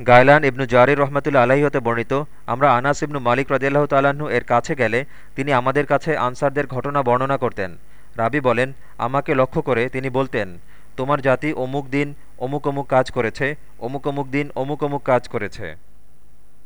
গায়লান ইবনু জারির রহমতুল্লা আলাহি হতে বর্ণিত, আমরা আনাস ইবনু মালিক রদিয়াল্লাহ তালাহু এর কাছে গেলে তিনি আমাদের কাছে আনসারদের ঘটনা বর্ণনা করতেন। রাবি বলেন, আমাকে লক্ষ্য করে তিনি বলতেন, তোমার জাতি অমুক দিন অমুক অমুক কাজ করেছে, অমুক অমুক দিন অমুক অমুক কাজ করেছে।